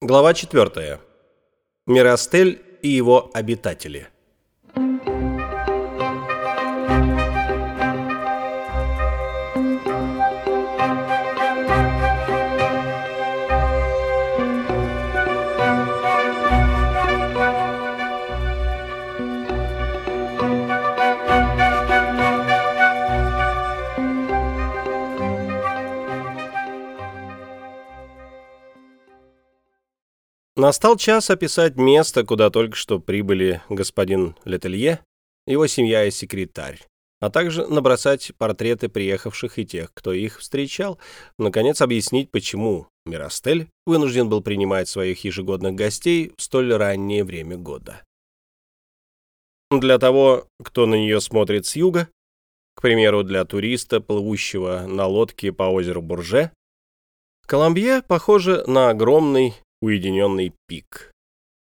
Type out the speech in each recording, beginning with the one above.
Глава 4. Миростель и его обитатели. Настал час описать место, куда только что прибыли господин Летелье, его семья и секретарь, а также набросать портреты приехавших и тех, кто их встречал, наконец объяснить, почему Миростель вынужден был принимать своих ежегодных гостей в столь раннее время года. Для того, кто на нее смотрит с юга, к примеру, для туриста, плывущего на лодке по озеру Бурже, Коломбье похоже на огромный уединенный пик.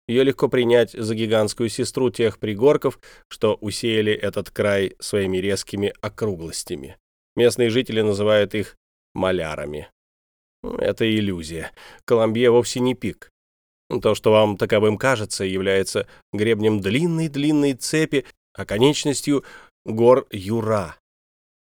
Ее легко принять за гигантскую сестру тех пригорков, что усеяли этот край своими резкими округлостями. Местные жители называют их малярами. Это иллюзия. Колумбия вовсе не пик. То, что вам таковым кажется, является гребнем длинной-длинной цепи, а конечностью гор Юра.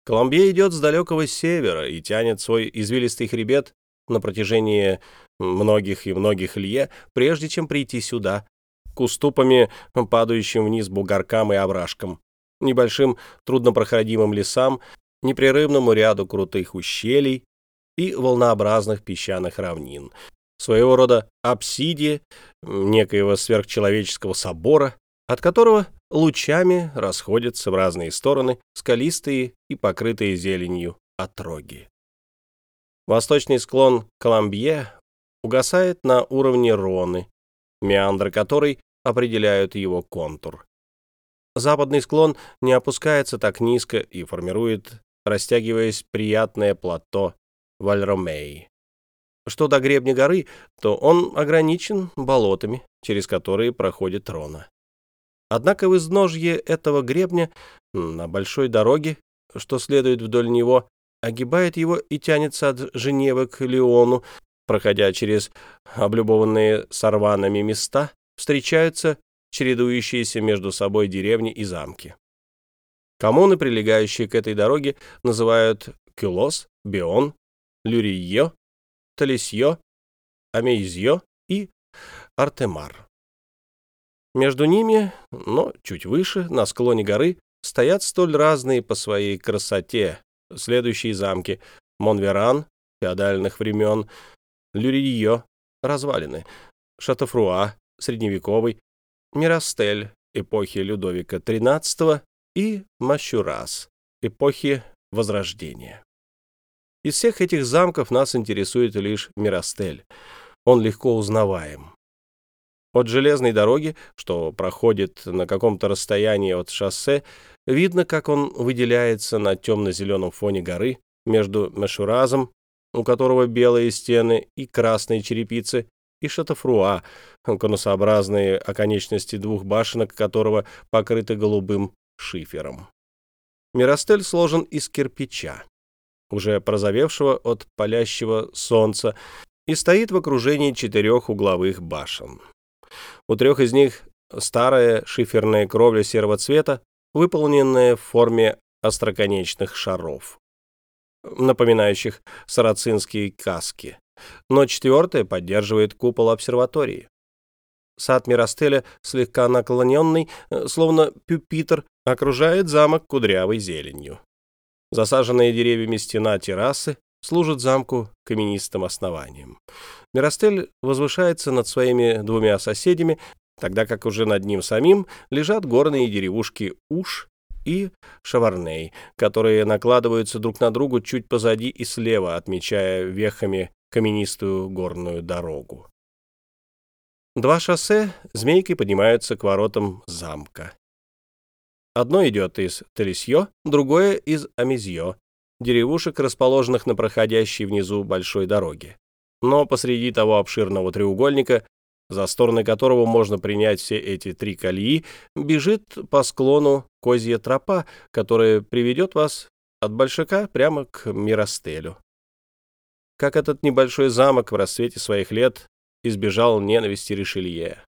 Колумбия идет с далекого севера и тянет свой извилистый хребет на протяжении многих и многих лье, прежде чем прийти сюда, к уступами, падающим вниз бугоркам и овражкам, небольшим труднопроходимым лесам, непрерывному ряду крутых ущелий и волнообразных песчаных равнин, своего рода апсидии некоего сверхчеловеческого собора, от которого лучами расходятся в разные стороны скалистые и покрытые зеленью отроги. Восточный склон Коломбье угасает на уровне Роны, меандры которой определяют его контур. Западный склон не опускается так низко и формирует, растягиваясь, приятное плато Вальромей. Что до гребня горы, то он ограничен болотами, через которые проходит Рона. Однако в изножье этого гребня на большой дороге, что следует вдоль него, огибает его и тянется от Женевы к Леону, проходя через облюбованные сорванами места, встречаются чередующиеся между собой деревни и замки. Коммуны, прилегающие к этой дороге, называют Кюлос, Бион, Люрийо, Талисьо, Амейзьо и Артемар. Между ними, но чуть выше, на склоне горы, стоят столь разные по своей красоте следующие замки Монверан, феодальных времен, Люрийо, развалины, Шатофруа, средневековый, Миростель, эпохи Людовика XIII и Мащурас, эпохи Возрождения. Из всех этих замков нас интересует лишь Миростель. Он легко узнаваем. От железной дороги, что проходит на каком-то расстоянии от шоссе, видно, как он выделяется на темно-зеленом фоне горы между Мешуразом у которого белые стены и красные черепицы, и шатафруа, конусообразные оконечности двух башенок которого покрыты голубым шифером. Миростель сложен из кирпича, уже прозовевшего от палящего солнца, и стоит в окружении четырех угловых башен. У трех из них старая шиферная кровля серого цвета, выполненная в форме остроконечных шаров напоминающих сарацинские каски, но четвертая поддерживает купол обсерватории. Сад Миростеля, слегка наклоненный, э, словно пюпитр, окружает замок кудрявой зеленью. Засаженная деревьями стена террасы служит замку каменистым основанием. Миростель возвышается над своими двумя соседями, тогда как уже над ним самим лежат горные деревушки Уж и Шаварней, которые накладываются друг на другу чуть позади и слева, отмечая вехами каменистую горную дорогу. Два шоссе змейкой поднимаются к воротам замка. Одно идет из Телесье, другое из Амизье, деревушек, расположенных на проходящей внизу большой дороге. Но посреди того обширного треугольника за стороны которого можно принять все эти три колеи, бежит по склону козья тропа, которая приведет вас от Большака прямо к Миростелю. Как этот небольшой замок в расцвете своих лет избежал ненависти Ришелье.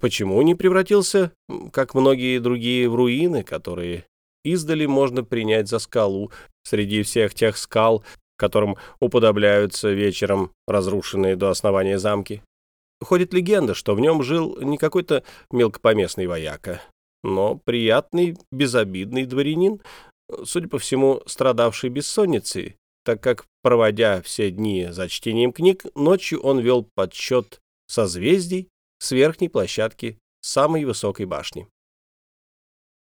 Почему не превратился, как многие другие, в руины, которые издали можно принять за скалу, среди всех тех скал, которым уподобляются вечером разрушенные до основания замки? Ходит легенда, что в нем жил не какой-то мелкопоместный вояка, но приятный, безобидный дворянин, судя по всему, страдавший бессонницей, так как, проводя все дни за чтением книг, ночью он вел подсчет созвездий с верхней площадки самой высокой башни.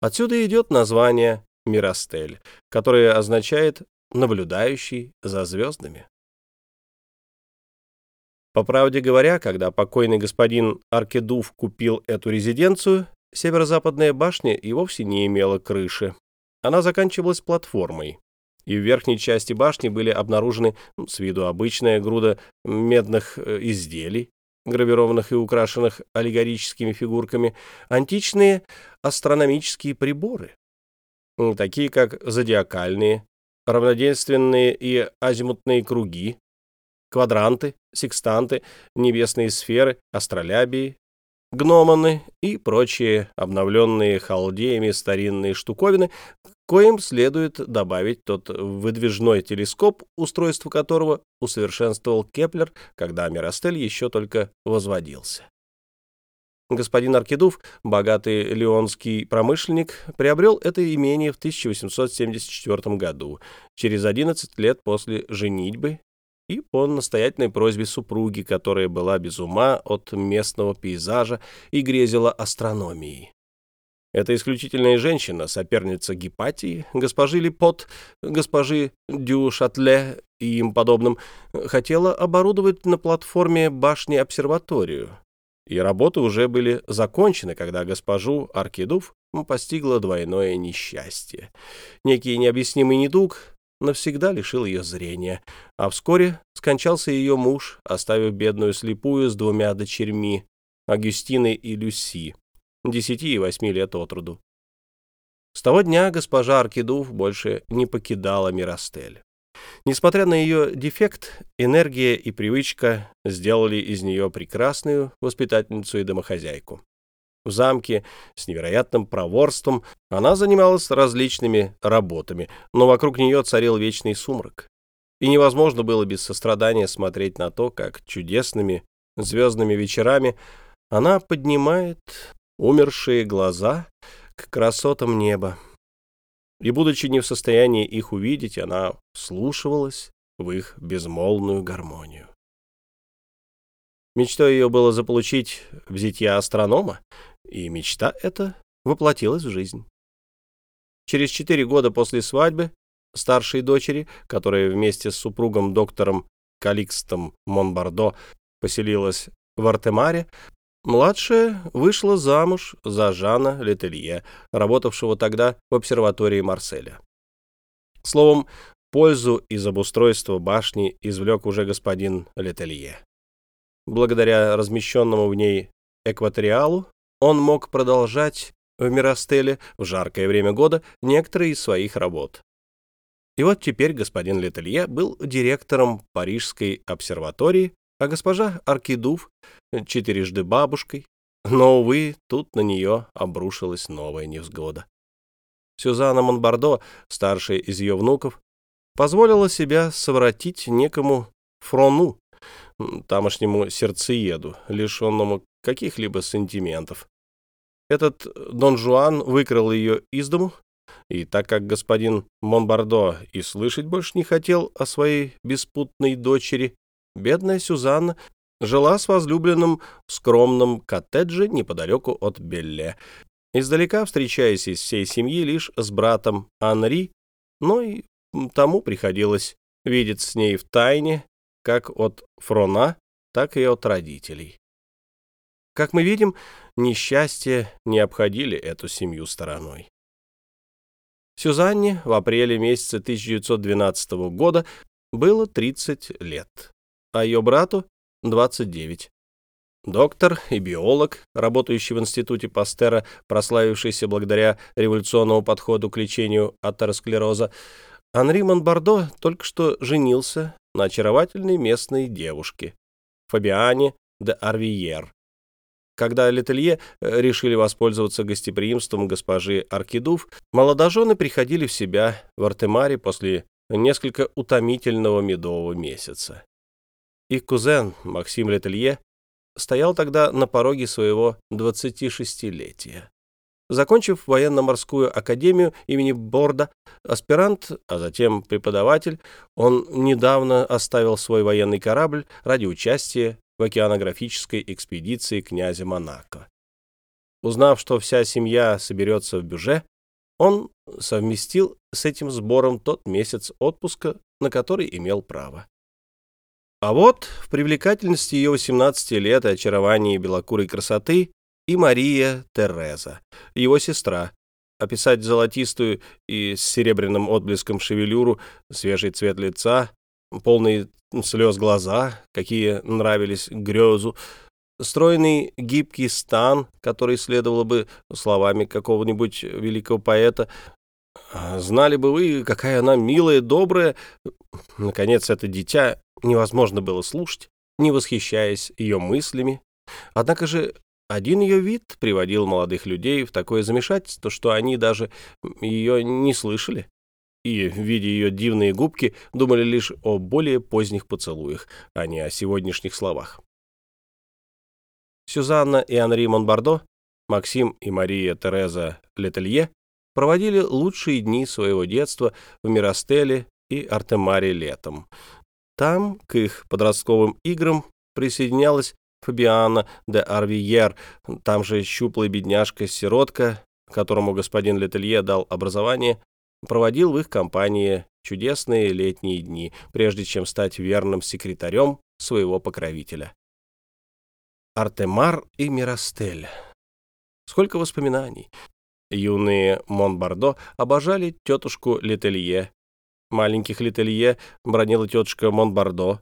Отсюда идет название Миростель, которое означает «наблюдающий за звездами». По правде говоря, когда покойный господин Аркедув купил эту резиденцию, северо-западная башня и вовсе не имела крыши. Она заканчивалась платформой, и в верхней части башни были обнаружены ну, с виду обычная груда медных э, изделий, гравированных и украшенных аллегорическими фигурками, античные астрономические приборы, такие как зодиакальные, равноденственные и азимутные круги, квадранты, секстанты, небесные сферы, астролябии, гномоны и прочие обновленные халдеями старинные штуковины, коим следует добавить тот выдвижной телескоп, устройство которого усовершенствовал Кеплер, когда Миростель еще только возводился. Господин Аркедув, богатый леонский промышленник, приобрел это имение в 1874 году, через 11 лет после женитьбы и по настоятельной просьбе супруги, которая была без ума от местного пейзажа и грезила астрономией. Эта исключительная женщина, соперница Гепатии, госпожи Липот, госпожи Дю Шатле и им подобным, хотела оборудовать на платформе башни обсерваторию. И работы уже были закончены, когда госпожу Аркидув постигло двойное несчастье. Некий необъяснимый недуг навсегда лишил ее зрения, а вскоре скончался ее муж, оставив бедную слепую с двумя дочерьми, Агюстиной и Люси, десяти и восьми лет от роду. С того дня госпожа Аркидув больше не покидала Миростель. Несмотря на ее дефект, энергия и привычка сделали из нее прекрасную воспитательницу и домохозяйку. В замке с невероятным проворством она занималась различными работами, но вокруг нее царил вечный сумрак. И невозможно было без сострадания смотреть на то, как чудесными звездными вечерами она поднимает умершие глаза к красотам неба. И, будучи не в состоянии их увидеть, она вслушивалась в их безмолвную гармонию. Мечтой ее было заполучить в зитья астронома, и мечта эта воплотилась в жизнь. Через четыре года после свадьбы старшей дочери, которая вместе с супругом доктором Каликстом Монбардо поселилась в Артемаре, младшая вышла замуж за Жана Летелье, работавшего тогда в обсерватории Марселя. Словом, пользу из обустройства башни извлек уже господин Летелье. Благодаря размещенному в ней экваториалу он мог продолжать в Миростеле в жаркое время года некоторые из своих работ. И вот теперь господин Летелье был директором Парижской обсерватории, а госпожа Аркидув — четырежды бабушкой. Но, увы, тут на нее обрушилась новая невзгода. Сюзанна Монбардо, старшая из ее внуков, позволила себя совратить некому Фрону, тамошнему сердцееду, лишенному каких-либо сантиментов. Этот Дон Жуан выкрал ее из дому, и так как господин Монбардо и слышать больше не хотел о своей беспутной дочери, бедная Сюзанна жила с возлюбленным в скромном коттедже неподалеку от Белле, издалека встречаясь из всей семьи лишь с братом Анри, но и тому приходилось видеться с ней в тайне, как от Фрона, так и от родителей. Как мы видим, несчастья не обходили эту семью стороной. Сюзанне в апреле месяце 1912 года было 30 лет, а ее брату — 29. Доктор и биолог, работающий в институте Пастера, прославившийся благодаря революционному подходу к лечению атеросклероза, Анри Монбардо только что женился на очаровательной местной девушке, Фабиане де Арвиер. Когда Летелье э, решили воспользоваться гостеприимством госпожи Аркидув, молодожены приходили в себя в Артемаре после несколько утомительного медового месяца. Их кузен Максим Летелье стоял тогда на пороге своего 26-летия. Закончив военно-морскую академию имени Борда, аспирант, а затем преподаватель, он недавно оставил свой военный корабль ради участия в океанографической экспедиции князя Монако. Узнав, что вся семья соберется в Бюже, он совместил с этим сбором тот месяц отпуска, на который имел право. А вот в привлекательности ее 18 лет и очаровании белокурой красоты и Мария Тереза, его сестра. Описать золотистую и с серебряным отблеском шевелюру, свежий цвет лица, полные слез глаза, какие нравились грезу, стройный гибкий стан, который следовало бы словами какого-нибудь великого поэта. А знали бы вы, какая она милая, добрая. Наконец, это дитя невозможно было слушать, не восхищаясь ее мыслями. Однако же один ее вид приводил молодых людей в такое замешательство, что они даже ее не слышали. И, видя ее дивные губки, думали лишь о более поздних поцелуях, а не о сегодняшних словах. Сюзанна и Анри Монбардо, Максим и Мария Тереза Летелье проводили лучшие дни своего детства в Миростеле и Артемаре летом. Там к их подростковым играм присоединялась Фабиана де Арвиер, там же щуплая бедняжка-сиротка, которому господин Летелье дал образование, проводил в их компании чудесные летние дни, прежде чем стать верным секретарем своего покровителя. Артемар и Миростель. Сколько воспоминаний. Юные Монбардо обожали тетушку Летелье. Маленьких Летелье бронила тетушка Монбардо.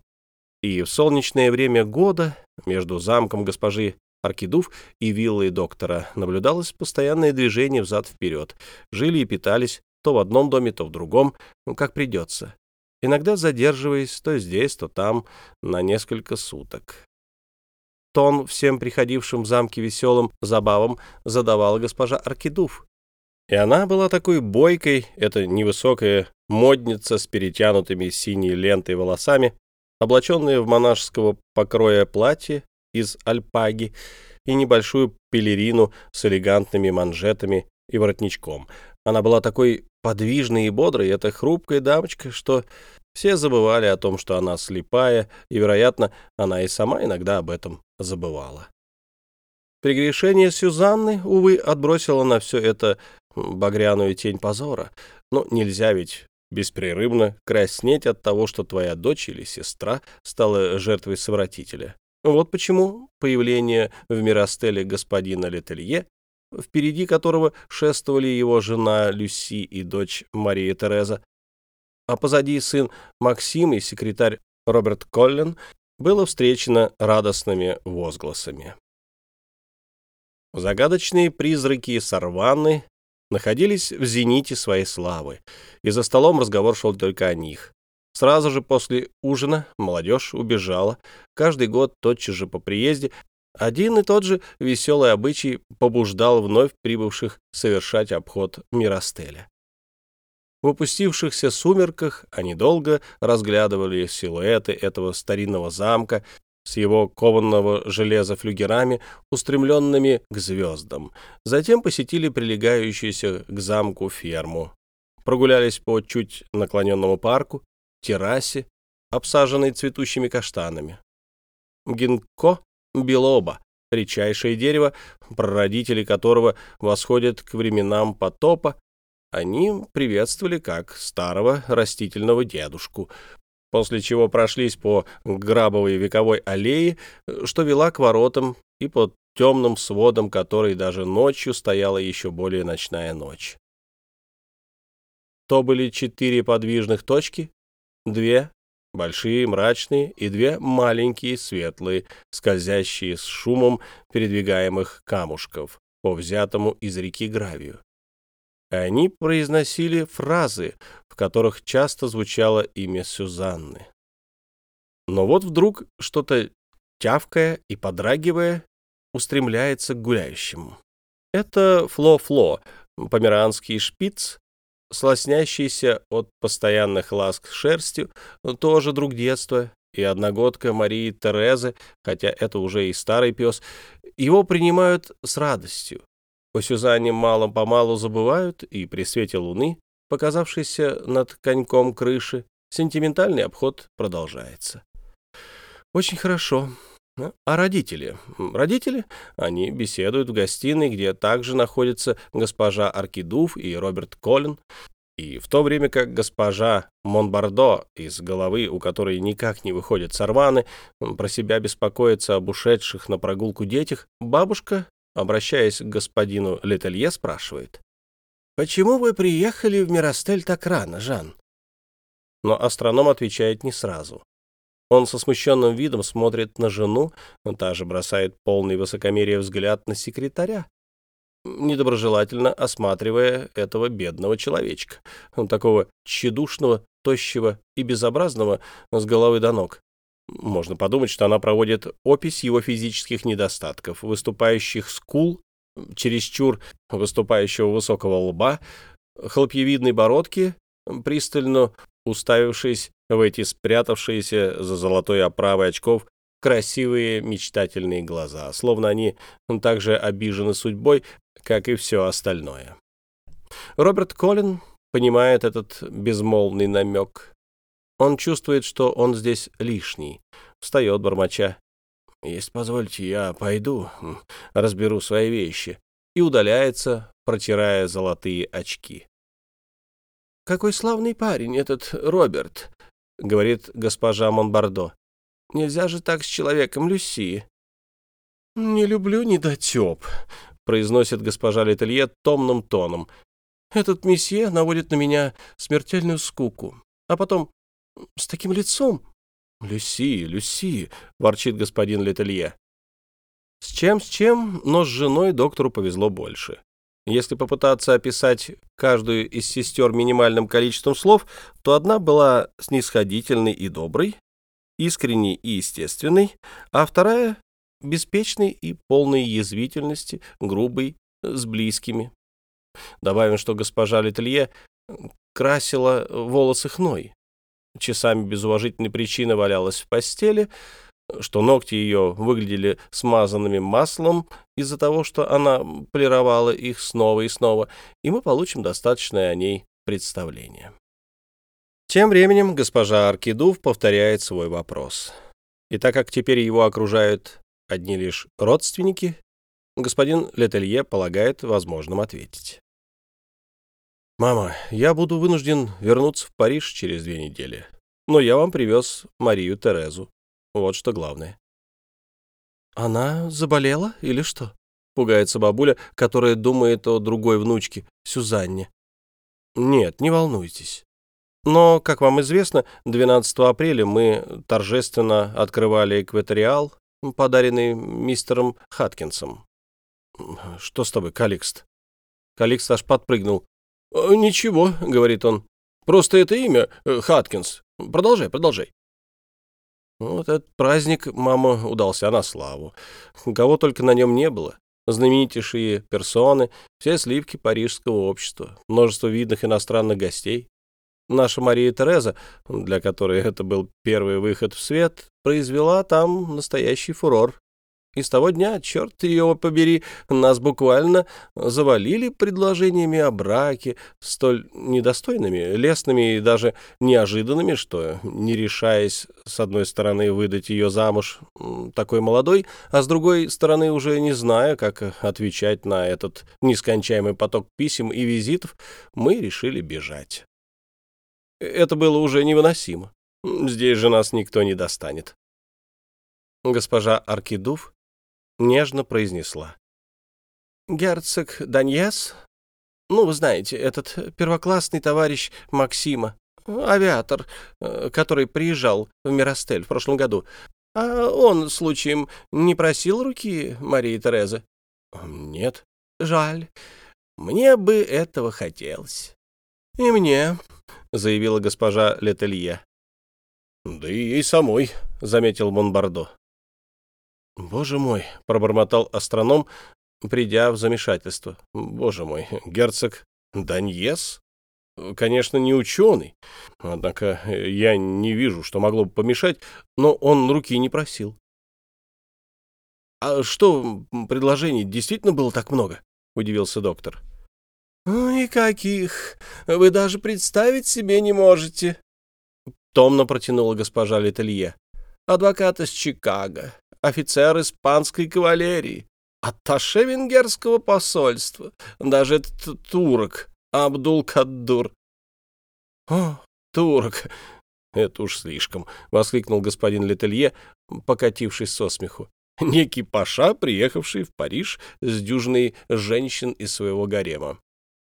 И в солнечное время года между замком госпожи Аркидув и виллой доктора наблюдалось постоянное движение взад-вперед. Жили и питались то в одном доме, то в другом, ну, как придется. Иногда задерживаясь то здесь, то там, на несколько суток. Тон всем приходившим в замке веселым забавам задавала госпожа Аркидув. И она была такой бойкой, эта невысокая модница с перетянутыми синей лентой волосами, облаченная в монашеского покроя платье из альпаги и небольшую пелерину с элегантными манжетами и воротничком. Она была такой подвижной и бодрой, эта хрупкая дамочка, что все забывали о том, что она слепая, и, вероятно, она и сама иногда об этом забывала. Прегрешение Сюзанны, увы, отбросило на все это багряную тень позора. Но нельзя ведь беспрерывно краснеть от того, что твоя дочь или сестра стала жертвой совратителя. Вот почему появление в Миростеле господина Летелье, впереди которого шествовали его жена Люси и дочь Мария Тереза, а позади сын Максим и секретарь Роберт Коллин, было встречено радостными возгласами. Загадочные призраки Сарваны находились в зените своей славы, и за столом разговор шел только о них. Сразу же после ужина молодежь убежала, каждый год тотчас же по приезде один и тот же веселый обычай побуждал вновь прибывших совершать обход Миростеля. В опустившихся сумерках они долго разглядывали силуэты этого старинного замка с его кованного железа флюгерами, устремленными к звездам. Затем посетили прилегающуюся к замку ферму. Прогулялись по чуть наклоненному парку, террасе, обсаженной цветущими каштанами. Гинко белоба, редчайшее дерево, прародители которого восходят к временам потопа, они приветствовали как старого растительного дедушку, после чего прошлись по грабовой вековой аллее, что вела к воротам и под темным сводом которой даже ночью стояла еще более ночная ночь. То были четыре подвижных точки, две большие мрачные и две маленькие светлые, скользящие с шумом передвигаемых камушков по взятому из реки гравию. Они произносили фразы, в которых часто звучало имя Сюзанны. Но вот вдруг что-то тявкая и подрагивая, устремляется к гуляющему. Это Фло-Фло, померанский шпиц, слоснящийся от постоянных ласк шерстью, тоже друг детства, и одногодка Марии Терезы, хотя это уже и старый пес, его принимают с радостью. О Сюзанне мало-помалу забывают, и при свете луны, показавшейся над коньком крыши, сентиментальный обход продолжается. Очень хорошо. А родители? Родители? Они беседуют в гостиной, где также находятся госпожа Аркидув и Роберт Коллин, и в то время как госпожа Монбардо, из головы у которой никак не выходят сорваны, про себя беспокоится об ушедших на прогулку детях, бабушка, обращаясь к господину Летелье, спрашивает. «Почему вы приехали в Миростель так рано, Жан?» Но астроном отвечает не сразу. Он со смущенным видом смотрит на жену, та же бросает полный высокомерия взгляд на секретаря недоброжелательно осматривая этого бедного человечка, такого тщедушного, тощего и безобразного с головы до ног. Можно подумать, что она проводит опись его физических недостатков, выступающих скул, чересчур выступающего высокого лба, хлопьевидной бородки, пристально уставившись в эти спрятавшиеся за золотой оправой очков красивые мечтательные глаза, словно они также обижены судьбой, как и все остальное. Роберт Коллин понимает этот безмолвный намек. Он чувствует, что он здесь лишний. Встает, бормоча. «Если позвольте, я пойду, разберу свои вещи». И удаляется, протирая золотые очки. «Какой славный парень этот Роберт», — говорит госпожа Монбардо. Нельзя же так с человеком, Люси. «Не люблю недотеп», — произносит госпожа Летелье томным тоном. «Этот месье наводит на меня смертельную скуку. А потом с таким лицом...» «Люси, Люси», — ворчит господин Летелье. С чем, с чем, но с женой доктору повезло больше. Если попытаться описать каждую из сестер минимальным количеством слов, то одна была снисходительной и доброй, искренней и естественной, а вторая — беспечной и полной язвительности, грубой, с близкими. Добавим, что госпожа Летелье красила волосы хной, часами без уважительной причины валялась в постели, что ногти ее выглядели смазанными маслом из-за того, что она полировала их снова и снова, и мы получим достаточное о ней представление. Тем временем госпожа Аркидув повторяет свой вопрос. И так как теперь его окружают одни лишь родственники, господин Летелье полагает возможным ответить. «Мама, я буду вынужден вернуться в Париж через две недели, но я вам привез Марию Терезу. Вот что главное». «Она заболела или что?» — пугается бабуля, которая думает о другой внучке, Сюзанне. «Нет, не волнуйтесь. Но, как вам известно, 12 апреля мы торжественно открывали экваториал, подаренный мистером Хаткинсом. «Что с тобой, Каликст?» Каликст аж подпрыгнул. «Э, «Ничего», — говорит он. «Просто это имя, э, Хаткинс. Продолжай, продолжай». Вот этот праздник, мама, удался на славу. Кого только на нем не было. Знаменитейшие персоны, все сливки парижского общества, множество видных иностранных гостей. Наша Мария Тереза, для которой это был первый выход в свет, произвела там настоящий фурор. И с того дня, черт ее побери, нас буквально завалили предложениями о браке, столь недостойными, лестными и даже неожиданными, что, не решаясь, с одной стороны, выдать ее замуж такой молодой, а с другой стороны, уже не зная, как отвечать на этот нескончаемый поток писем и визитов, мы решили бежать. Это было уже невыносимо. Здесь же нас никто не достанет. Госпожа Аркидув нежно произнесла. «Герцог Даньес? Ну, вы знаете, этот первоклассный товарищ Максима, авиатор, э, который приезжал в Миростель в прошлом году. А он, случаем, не просил руки Марии Терезы?» «Нет». «Жаль. Мне бы этого хотелось». «И мне», — заявила госпожа Летелье. «Да и ей самой», — заметил Монбардо. «Боже мой!» — пробормотал астроном, придя в замешательство. «Боже мой, герцог Даньес?» Конечно, не ученый, однако я не вижу, что могло бы помешать, но он руки не просил. «А что, предложений действительно было так много?» — удивился доктор. «Никаких. Вы даже представить себе не можете», — томно протянула госпожа Летелье. «Адвокат из Чикаго, офицер испанской кавалерии, атташе венгерского посольства, даже этот турок, Абдул-Каддур». «О, турок! Это уж слишком!» — воскликнул господин Летелье, покатившись со смеху. Некий паша, приехавший в Париж с дюжиной женщин из своего гарема.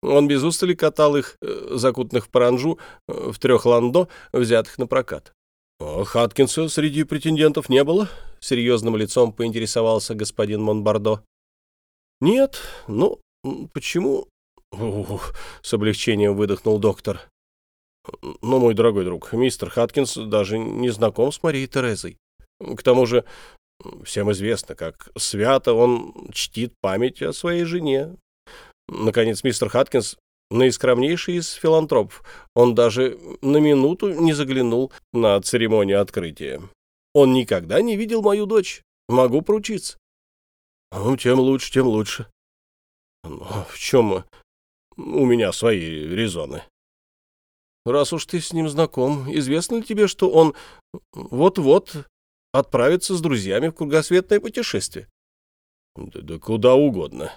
Он без устали катал их, э, закутанных в паранжу, э, в трех ландо, взятых на прокат. «Хаткинса среди претендентов не было?» — серьезным лицом поинтересовался господин Монбардо. «Нет, ну, почему?» Ух, с облегчением выдохнул доктор. «Но, мой дорогой друг, мистер Хаткинс даже не знаком с Марией Терезой. К тому же, всем известно, как свято он чтит память о своей жене, Наконец, мистер Хаткинс наискромнейший из филантропов. Он даже на минуту не заглянул на церемонию открытия. Он никогда не видел мою дочь. Могу поручиться. Ну, тем лучше, тем лучше. Ну, в чем у меня свои резоны? Раз уж ты с ним знаком, известно ли тебе, что он вот-вот отправится с друзьями в кругосветное путешествие? Да куда угодно.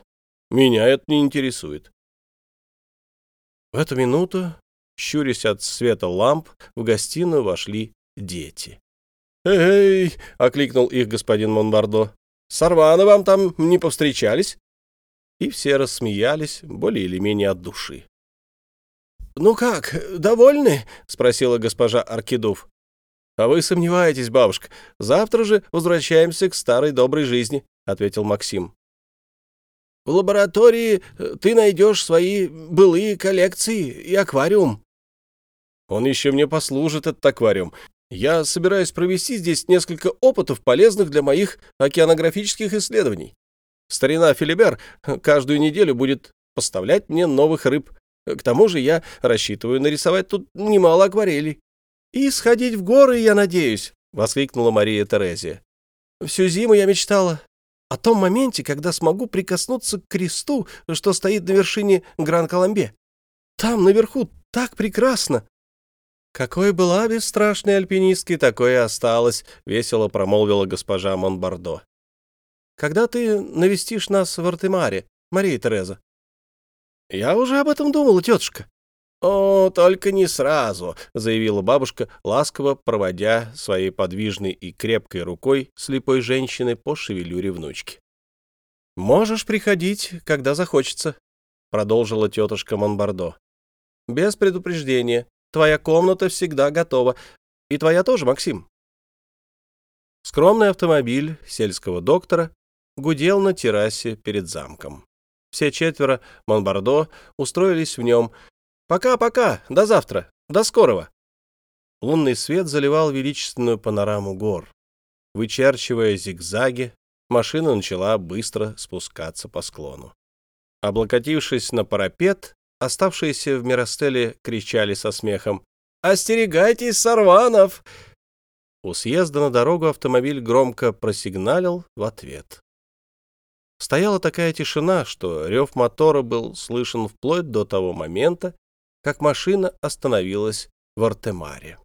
Меня это не интересует. В эту минуту, щурясь от света ламп, в гостиную вошли дети. «Эй!» — окликнул их господин Монбардо. «Сорваны вам там не повстречались?» И все рассмеялись, более или менее от души. «Ну как, довольны?» — спросила госпожа Аркидов. «А вы сомневаетесь, бабушка. Завтра же возвращаемся к старой доброй жизни», — ответил Максим. В лаборатории э, ты найдешь свои былые коллекции и аквариум. Он еще мне послужит, этот аквариум. Я собираюсь провести здесь несколько опытов, полезных для моих океанографических исследований. Старина Филибер каждую неделю будет поставлять мне новых рыб. К тому же я рассчитываю нарисовать тут немало акварелей. И сходить в горы, я надеюсь, — воскликнула Мария Терезия. Всю зиму я мечтала о том моменте, когда смогу прикоснуться к кресту, что стоит на вершине Гран-Коломбе. Там, наверху, так прекрасно!» «Какой была бесстрашной альпинисткой, такой и осталась», — весело промолвила госпожа Монбардо. «Когда ты навестишь нас в Артемаре, Мария Тереза?» «Я уже об этом думала, тетушка», «О, только не сразу», — заявила бабушка, ласково проводя своей подвижной и крепкой рукой слепой женщины по шевелюре внучки. «Можешь приходить, когда захочется», — продолжила тетушка Монбардо. «Без предупреждения. Твоя комната всегда готова. И твоя тоже, Максим». Скромный автомобиль сельского доктора гудел на террасе перед замком. Все четверо Монбардо устроились в нем, «Пока-пока, до завтра, до скорого!» Лунный свет заливал величественную панораму гор. Вычерчивая зигзаги, машина начала быстро спускаться по склону. Облокотившись на парапет, оставшиеся в Миростеле кричали со смехом «Остерегайтесь, сорванов!» У съезда на дорогу автомобиль громко просигналил в ответ. Стояла такая тишина, что рев мотора был слышен вплоть до того момента, как машина остановилась в Артемаре.